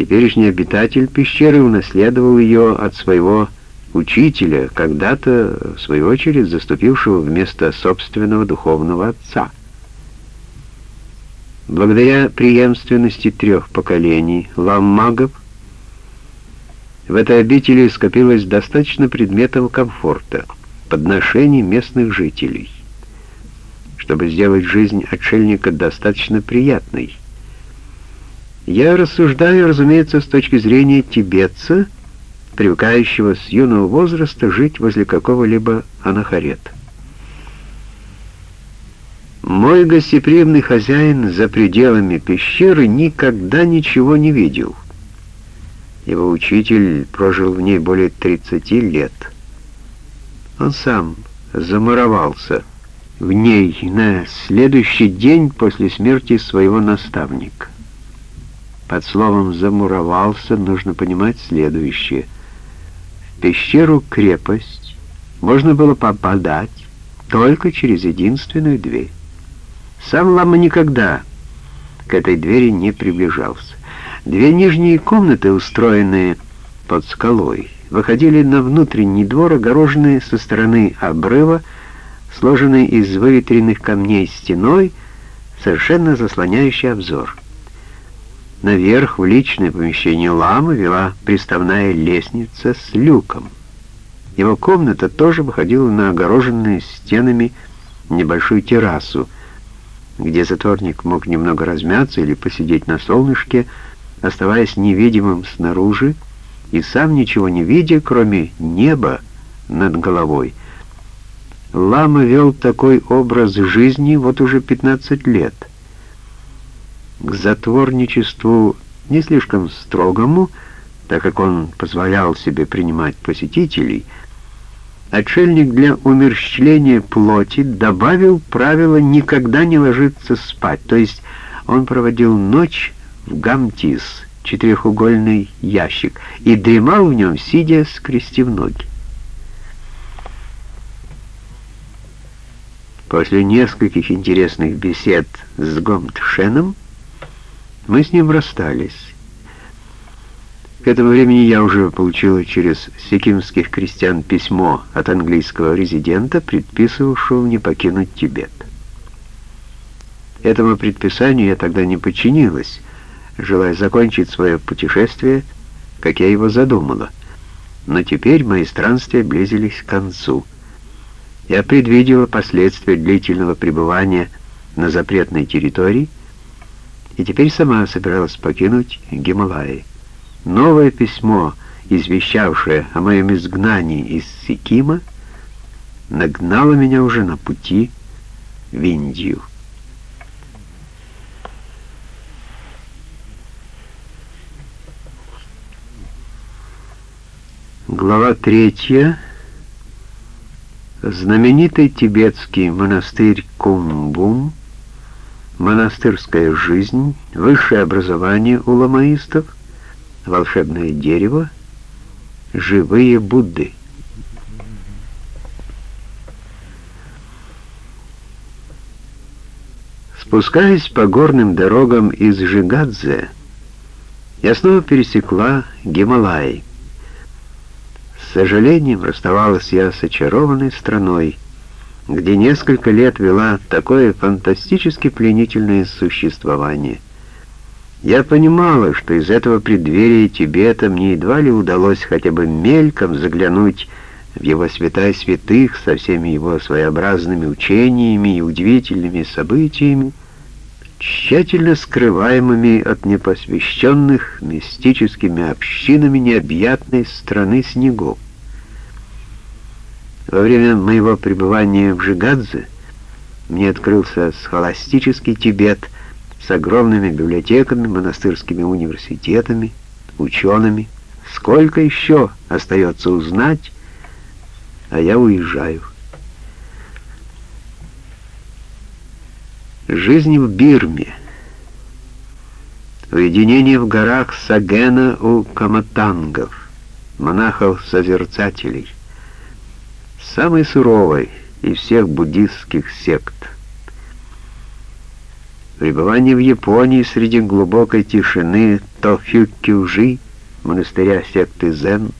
Теперешний обитатель пещеры унаследовал ее от своего учителя, когда-то, в свою очередь, заступившего вместо собственного духовного отца. Благодаря преемственности трех поколений ламмагов в этой обители скопилось достаточно предметов комфорта, подношений местных жителей, чтобы сделать жизнь отшельника достаточно приятной. Я рассуждаю, разумеется, с точки зрения тибетца, привыкающего с юного возраста жить возле какого-либо анахарета. Мой гостеприимный хозяин за пределами пещеры никогда ничего не видел. Его учитель прожил в ней более 30 лет. Он сам замуровался в ней на следующий день после смерти своего наставника. Под словом «замуровался» нужно понимать следующее. В пещеру крепость можно было попадать только через единственную дверь. Сам Лама никогда к этой двери не приближался. Две нижние комнаты, устроенные под скалой, выходили на внутренний двор, огороженный со стороны обрыва, сложенный из выветренных камней стеной, совершенно заслоняющий обзор. Наверх в личное помещение ламы вела приставная лестница с люком. Его комната тоже выходила на огороженную стенами небольшую террасу, где затворник мог немного размяться или посидеть на солнышке, оставаясь невидимым снаружи и сам ничего не видя, кроме неба над головой. Лама вел такой образ жизни вот уже 15 лет. К затворничеству не слишком строгому, так как он позволял себе принимать посетителей, отшельник для умерщвления плоти добавил правило никогда не ложиться спать, то есть он проводил ночь в гамтис, четырехугольный ящик, и дремал в нем, сидя, скрестив ноги. После нескольких интересных бесед с Гомтшеном мы с ним расстались. К этому времени я уже получила через секимских крестьян письмо от английского резидента, предписывавшего мне покинуть Тибет. Этому предписанию я тогда не подчинилась, желая закончить свое путешествие, как я его задумала. Но теперь мои странствия близились к концу. Я предвидела последствия длительного пребывания на запретной территории и теперь сама собиралась покинуть Гималаи. Новое письмо, извещавшее о моем изгнании из Сикима, нагнало меня уже на пути в Индию. Глава третья. Знаменитый тибетский монастырь Кумбум, монастырская жизнь, высшее образование у ламаистов, волшебное дерево, живые Будды. Спускаясь по горным дорогам из Жигадзе, я снова пересекла Гималай. С сожалением расставалась я с очарованной страной, где несколько лет вела такое фантастически пленительное существование. Я понимала, что из этого преддверия Тибета мне едва ли удалось хотя бы мельком заглянуть в его святая святых со всеми его своеобразными учениями и удивительными событиями, тщательно скрываемыми от непосвященных мистическими общинами необъятной страны снегов. Во время моего пребывания в Жигадзе мне открылся схоластический Тибет с огромными библиотеками, монастырскими университетами, учеными. Сколько еще остается узнать, а я уезжаю. Жизнь в Бирме. Уединение в горах Сагена у каматангов, монахов-созерцателей. Самый суровый из всех буддистских сект. Пребывание в Японии среди глубокой тишины Тофюкюжи, монастыря секты Зен —